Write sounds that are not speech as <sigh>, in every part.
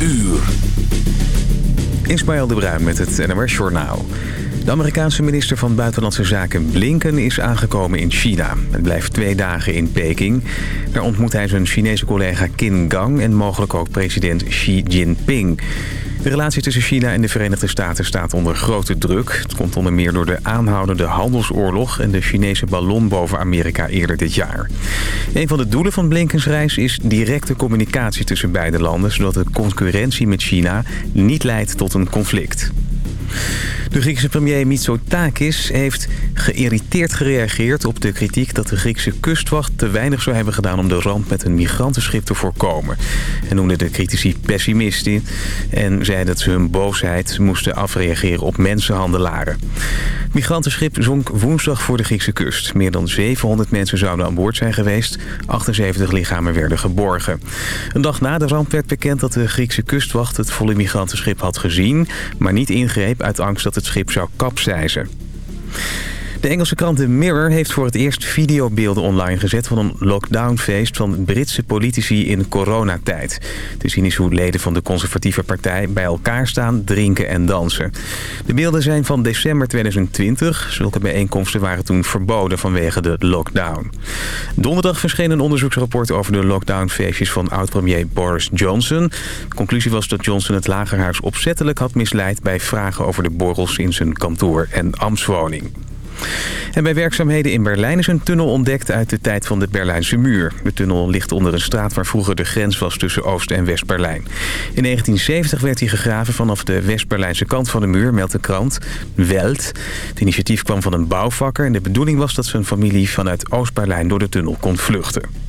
uur. Ismaël de Bruin met het NMR Journaal. De Amerikaanse minister van Buitenlandse Zaken Blinken is aangekomen in China. Het blijft twee dagen in Peking. Daar ontmoet hij zijn Chinese collega Qin Gang en mogelijk ook president Xi Jinping. De relatie tussen China en de Verenigde Staten staat onder grote druk. Het komt onder meer door de aanhoudende handelsoorlog... en de Chinese ballon boven Amerika eerder dit jaar. Een van de doelen van Blinkens reis is directe communicatie tussen beide landen... zodat de concurrentie met China niet leidt tot een conflict. De Griekse premier Mitsotakis heeft geïrriteerd gereageerd op de kritiek dat de Griekse kustwacht te weinig zou hebben gedaan om de ramp met een migrantenschip te voorkomen. Hij noemde de critici pessimisten en zei dat ze hun boosheid moesten afreageren op mensenhandelaren. Het migrantenschip zonk woensdag voor de Griekse kust. Meer dan 700 mensen zouden aan boord zijn geweest. 78 lichamen werden geborgen. Een dag na de ramp werd bekend dat de Griekse kustwacht het volle migrantenschip had gezien, maar niet ingreep uit angst dat het schip zou kapseizen. De Engelse krant The Mirror heeft voor het eerst videobeelden online gezet... van een lockdownfeest van Britse politici in coronatijd. Te zien is hoe leden van de conservatieve partij bij elkaar staan, drinken en dansen. De beelden zijn van december 2020. Zulke bijeenkomsten waren toen verboden vanwege de lockdown. Donderdag verscheen een onderzoeksrapport over de lockdownfeestjes van oud-premier Boris Johnson. De conclusie was dat Johnson het lagerhuis opzettelijk had misleid... bij vragen over de borrels in zijn kantoor en ambtswoning. En bij werkzaamheden in Berlijn is een tunnel ontdekt uit de tijd van de Berlijnse muur. De tunnel ligt onder een straat waar vroeger de grens was tussen Oost- en West-Berlijn. In 1970 werd hij gegraven vanaf de West-Berlijnse kant van de muur, meldt de krant Welt. Het initiatief kwam van een bouwvakker en de bedoeling was dat zijn familie vanuit Oost-Berlijn door de tunnel kon vluchten.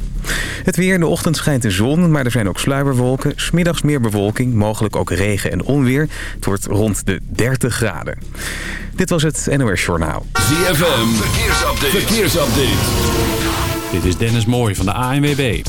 Het weer in de ochtend schijnt de zon, maar er zijn ook sluierwolken. Smiddags meer bewolking, mogelijk ook regen en onweer. Het wordt rond de 30 graden. Dit was het NOS Journaal. ZFM, verkeersupdate. verkeersupdate. Dit is Dennis Mooij van de ANWB.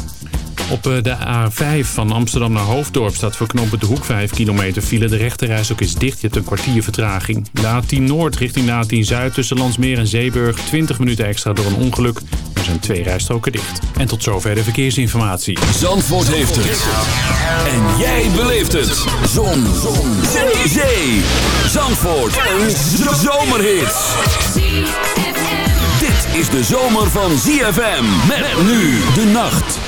Op eh, de A5 van Amsterdam naar Hoofddorp staat voor knooppunt de hoek 5 kilometer file. De rechterreis ook is dicht, je hebt een kwartier vertraging. De A10 Noord richting de A10 Zuid tussen Landsmeer en Zeeburg. 20 minuten extra door een ongeluk. Er zijn twee rijstroken dicht. En tot zover de verkeersinformatie. Zandvoort heeft het. En jij beleeft het. Zon. Zon. Zee. Zee. Zandvoort. Een zomerhit. Dit is de zomer van ZFM. Met nu de nacht.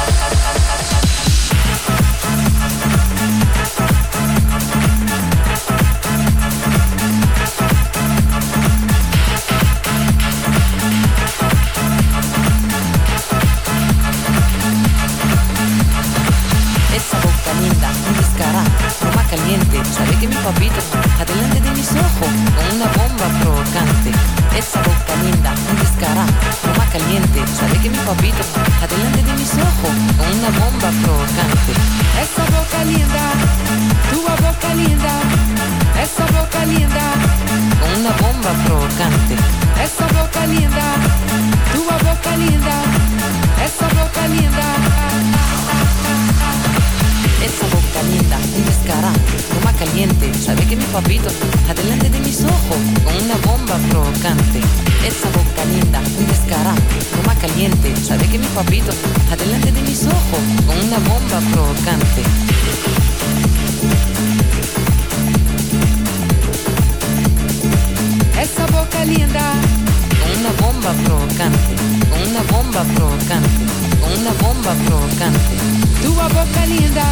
cantante. Sabe que mi papito adelante de mis ojos con una bomba provocante. Esa boca linda, un descará, toma caliente. Sabe que mi papito adelante de mis ojos con una bomba provocante. Esa boca linda, tu boca linda, esa boca linda, con una bomba provocante. Esa boca linda, tu boca linda, esa boca linda. Esa boca linda, un descarado, toma caliente, sabe que mi papito, adelante de mis ojos, con una bomba provocante. Esa boca linda, un descarado, toma caliente, sabe que mi papito, adelante de mis ojos, con una bomba provocante. Essa boca linda, con una bomba provocante, con una bomba provocante, con una bomba provocante. Tua boca linda.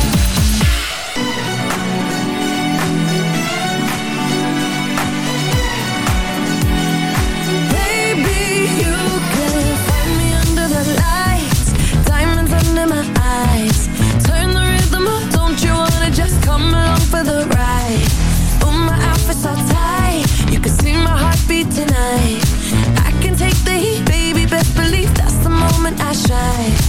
Baby, you can find me under the lights, diamonds under my eyes. Turn the rhythm up, don't you wanna just come along for the ride? My outfit's so tight, you can see my heartbeat tonight. I can take the heat, baby, best believe that's the moment I shine.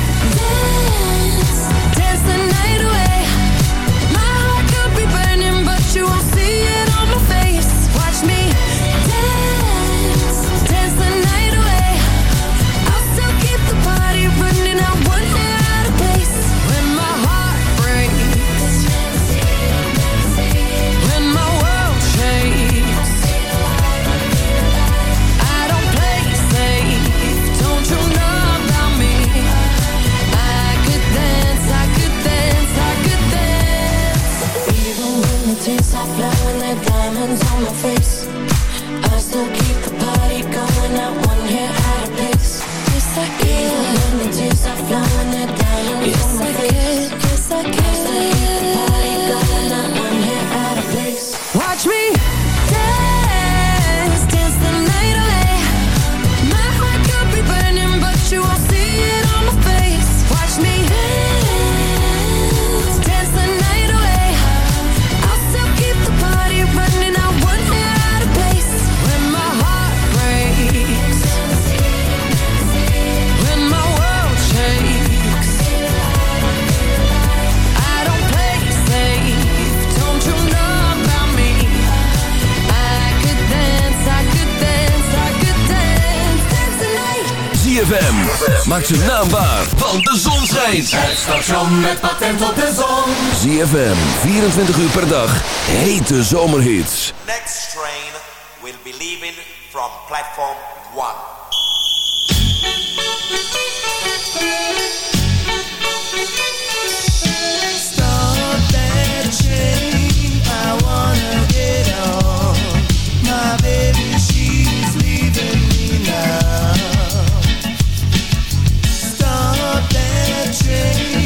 schijnt. Het station met patent op de zon. ZFM, 24 uur per dag. Hete zomerhits. Next train will be leaving from platform 1. Stop take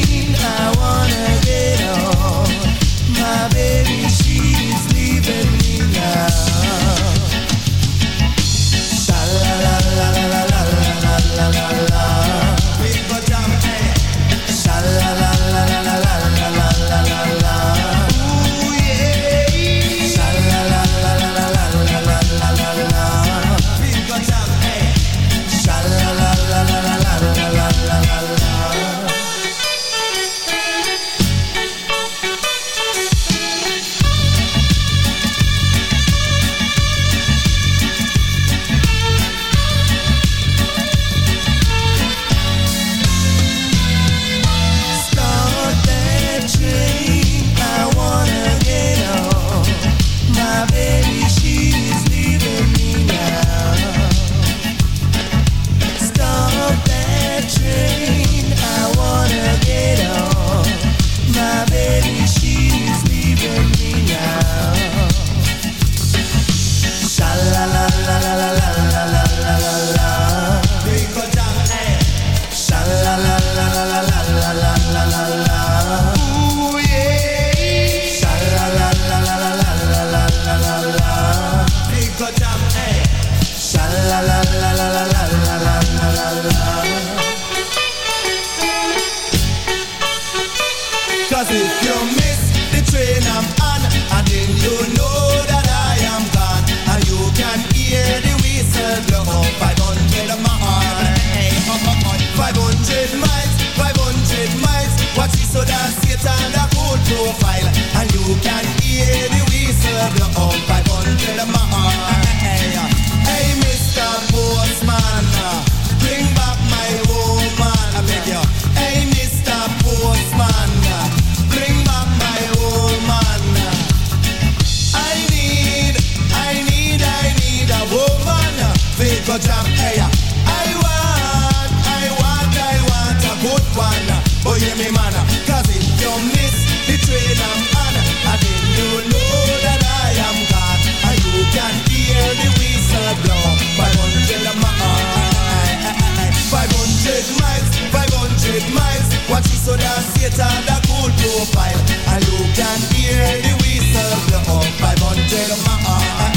I want, I want, I want a good one. Oh, if you miss the train and you know that I am hear the whistle blow. 500 miles, 500 miles, that and hear the whistle blow. 500 miles.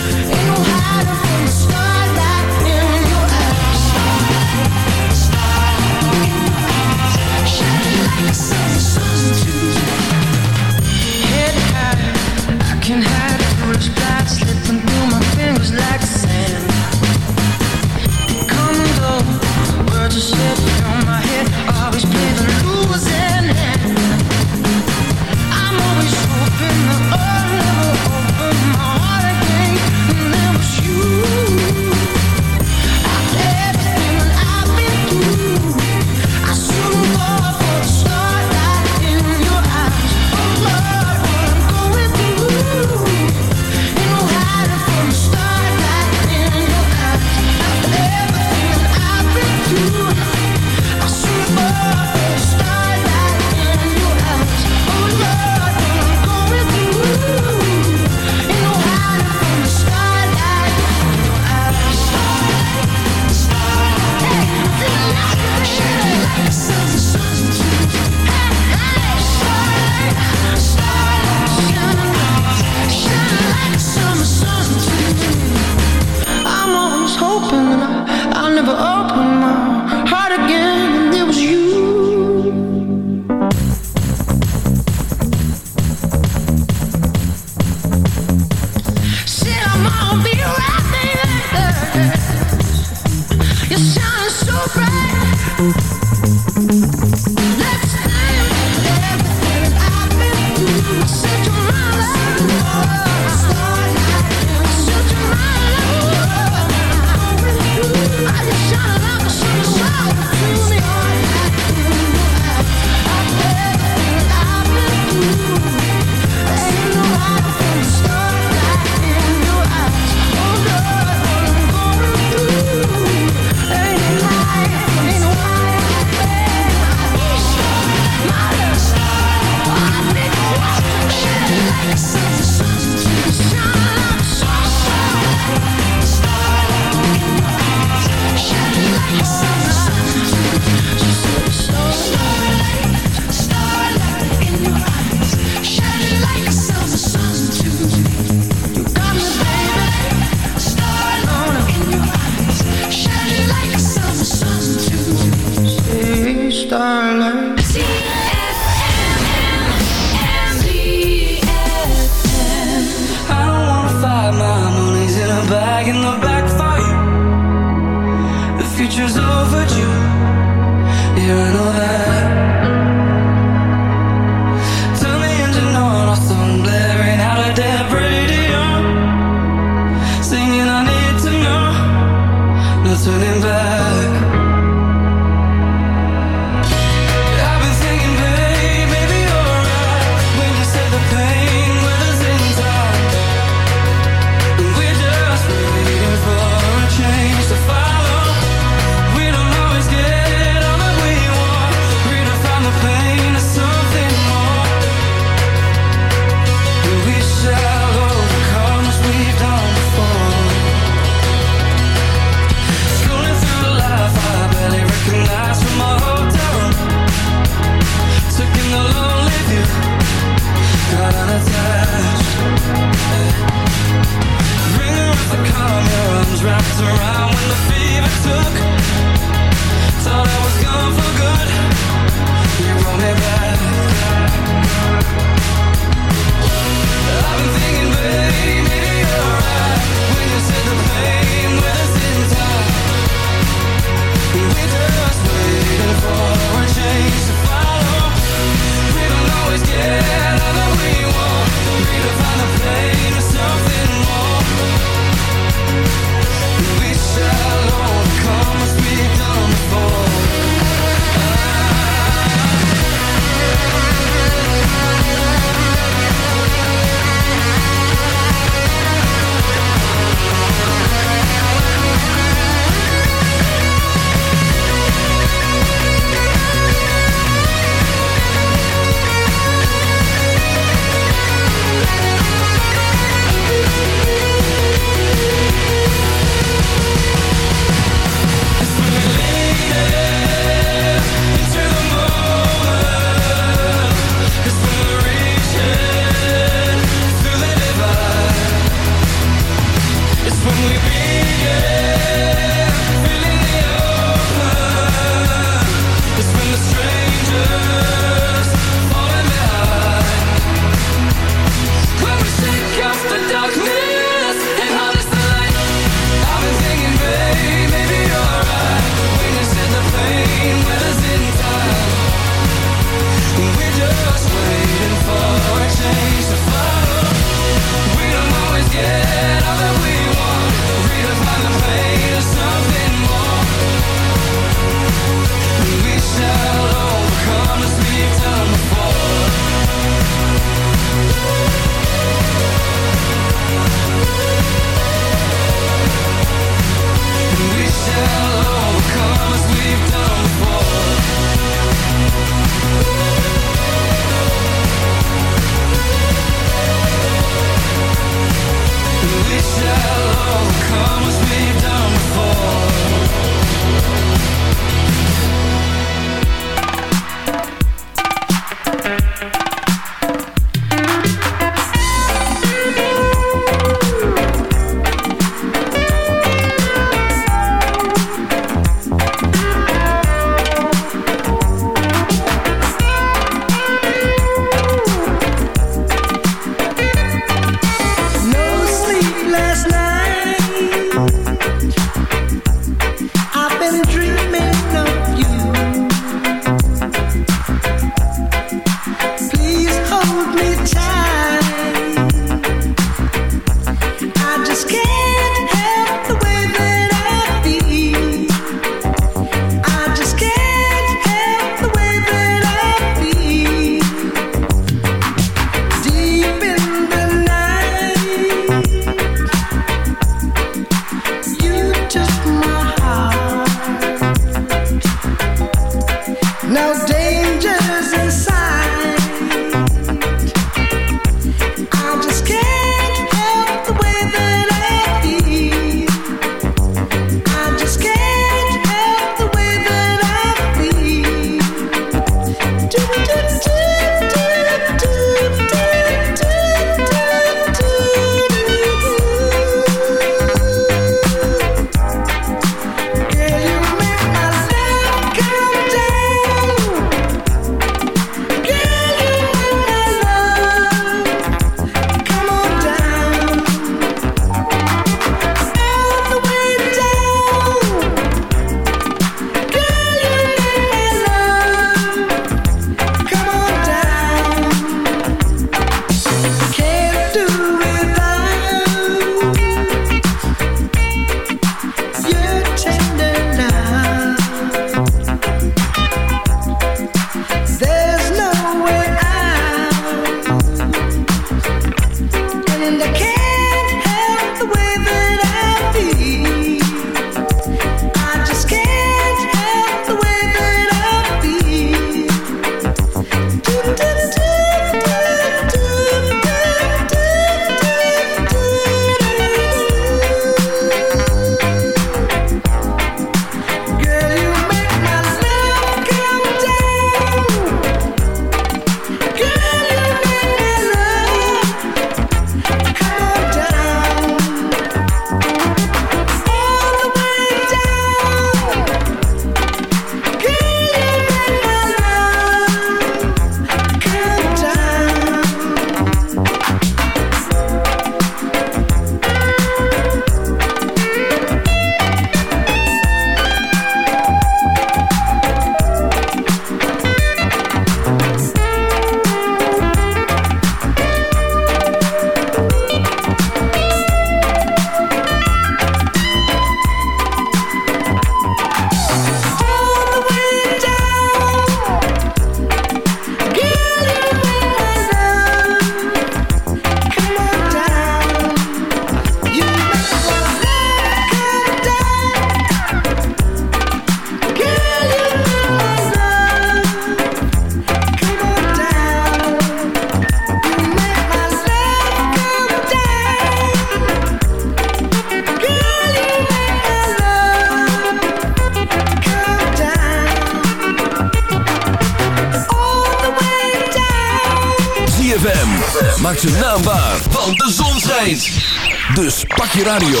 Dus pak je radio.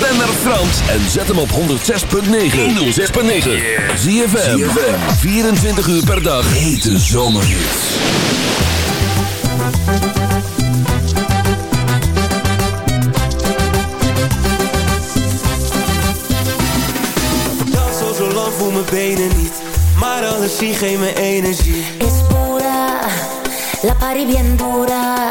Ben naar Frans en zet hem op 106.9. 106.9. Zie je 24 uur per dag. Hete zomerhits. Dan zoals zo lang voel mijn benen niet. Maar alles zie geen mijn energie. Is pura, la pari bien dura.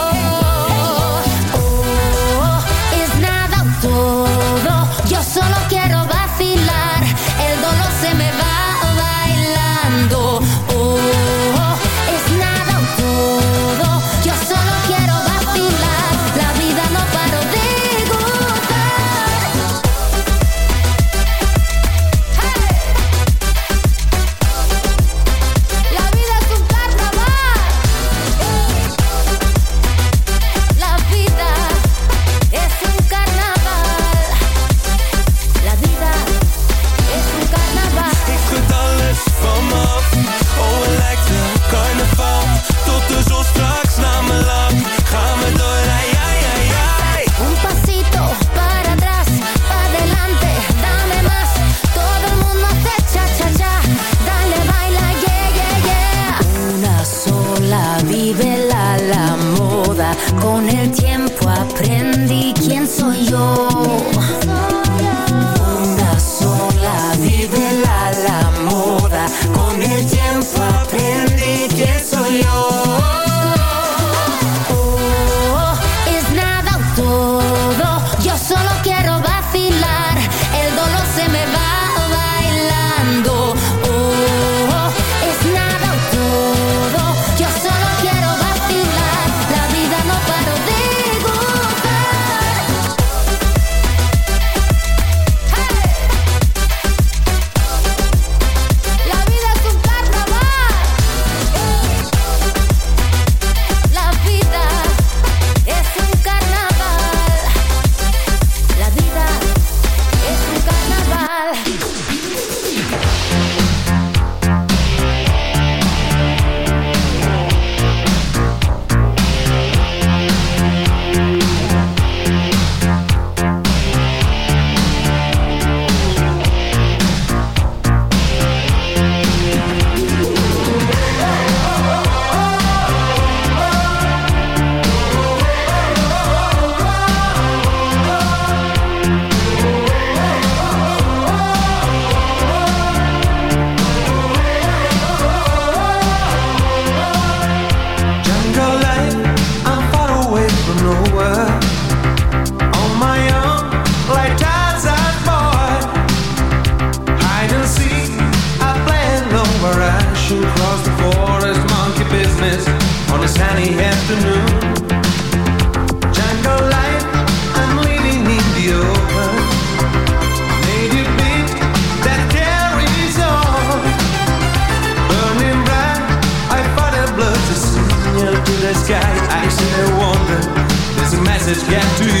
con el tiempo. get to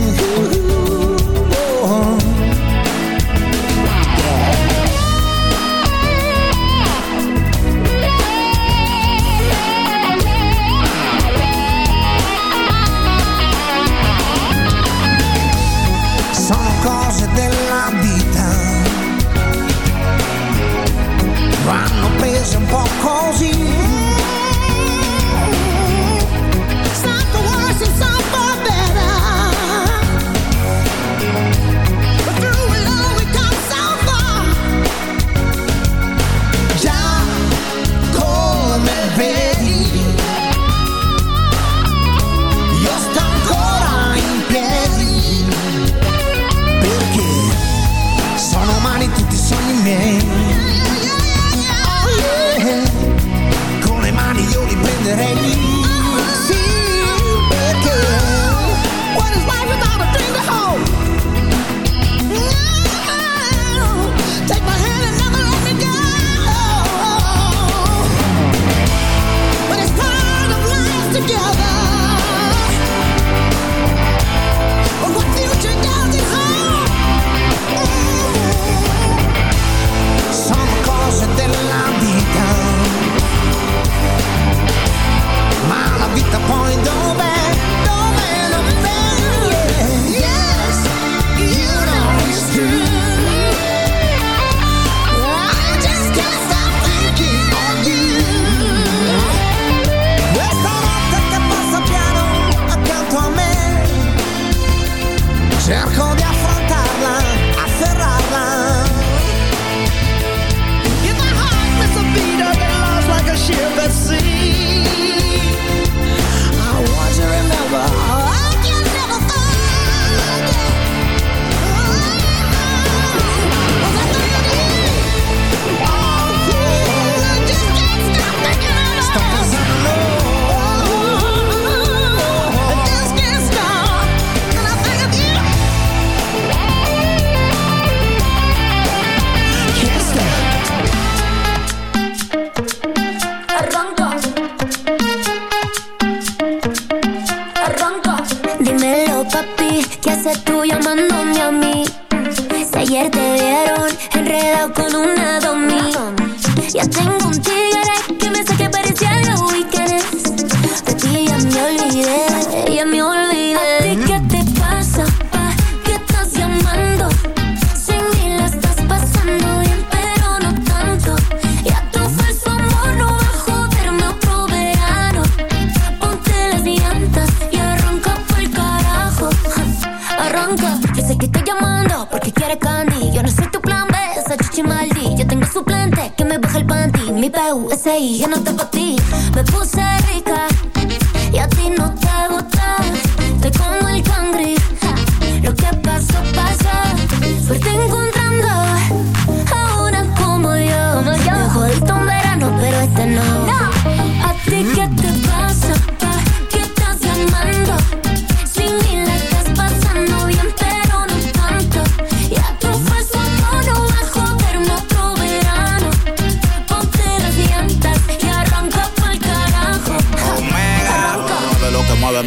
no pèse un po' così ya me olvidé. ¿A ti qué te pasa? pa? ¿Qué estás llamando? Sin mí la estás pasando bien, pero no tanto. Ya tu falso amor no va a joderme otro verano. Ponte las llantas y arranca por el carajo. <laughs> Arranca, yo sé que estoy llamando porque quieres candy. Yo no soy tu plan B, esa chichi maldi. Yo tengo suplente que me baja el panty. Mi PUSI, yo no te pa' ti. Me puse rica y a ti no te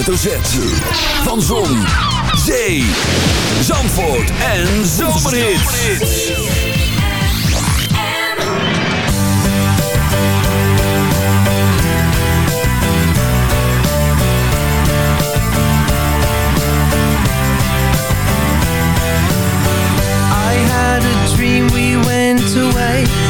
hoofdletter Z. Van Zon, Zee, Zandvoort en Zomerhits. away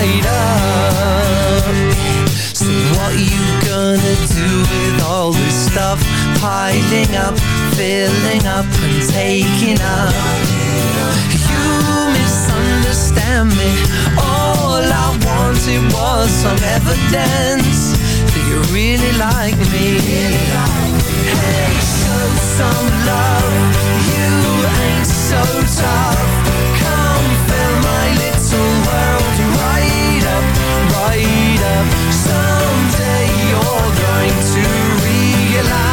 light up. So what you gonna do with all this stuff? Piling up, filling up and taking up. You misunderstand me. All I wanted was some evidence That you really like me. Hey, show some love. You ain't so tough. yourself Someday you're going to realize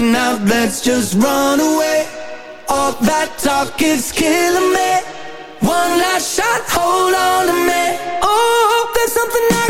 right now, let's just run away. All that talk is killing me. One last shot, hold on to me. Oh, there's something I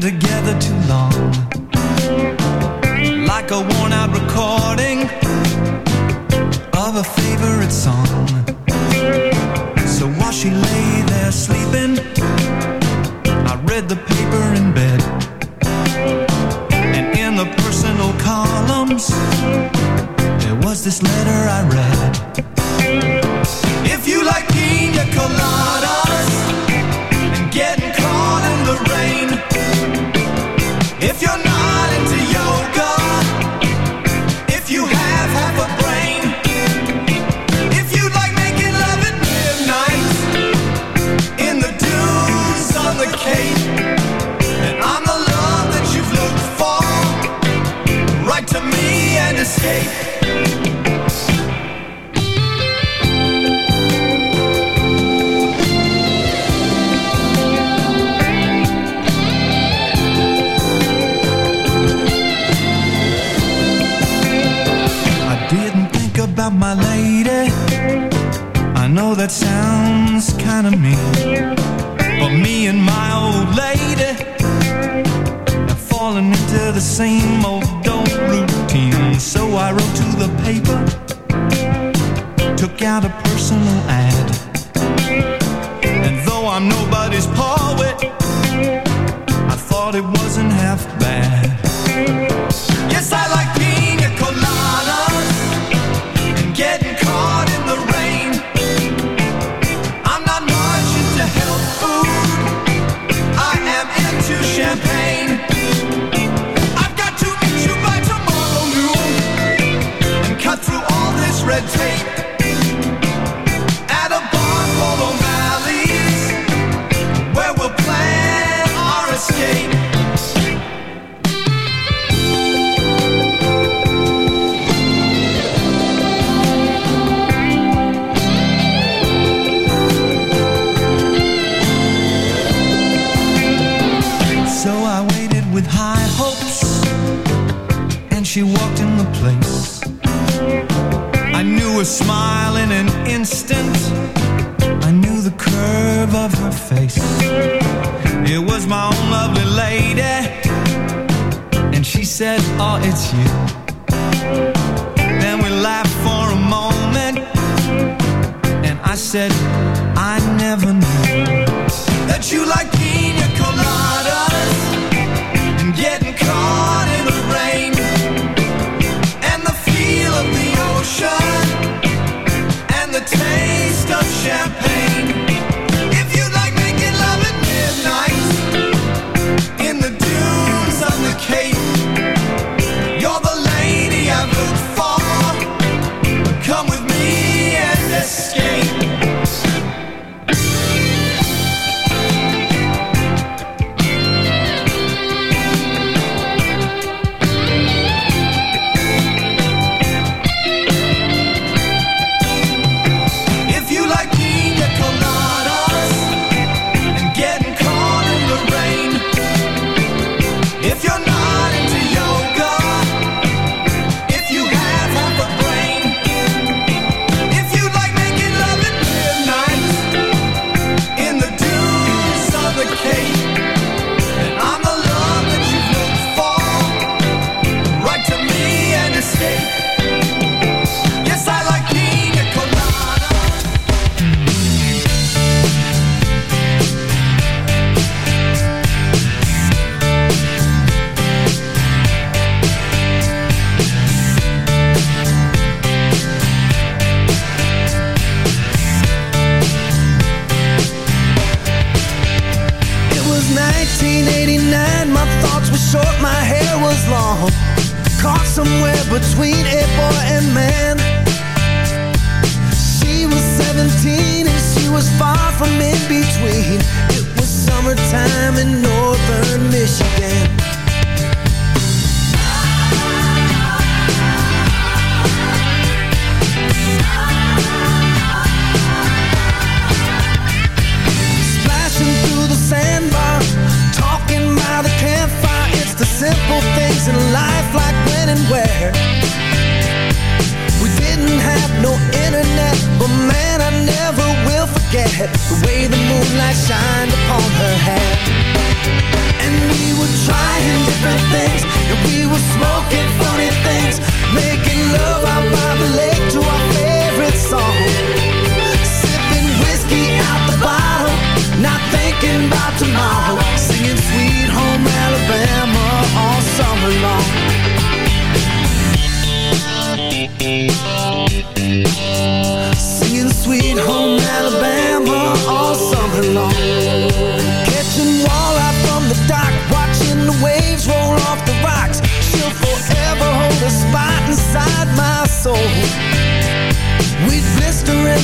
Together take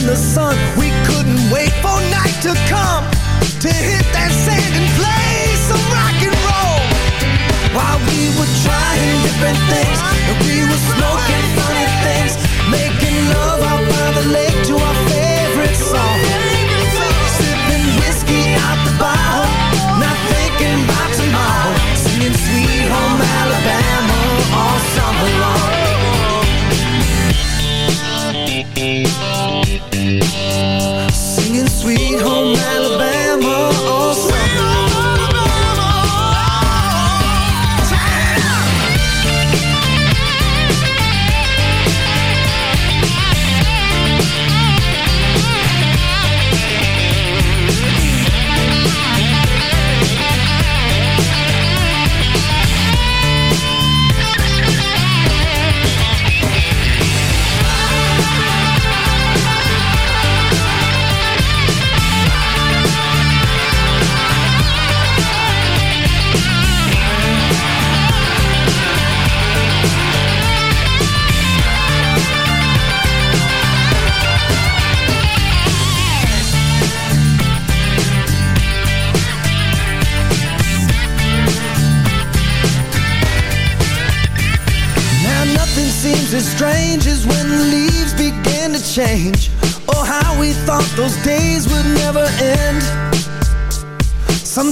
in the sun, we couldn't wait for night to come to hit that sand and play some rock and roll. While we were trying different things, and we were smoking funny things, making love out by the lake to our favorite song. Sipping whiskey out the bottle, not thinking about tomorrow, singing Sweet Home Alabama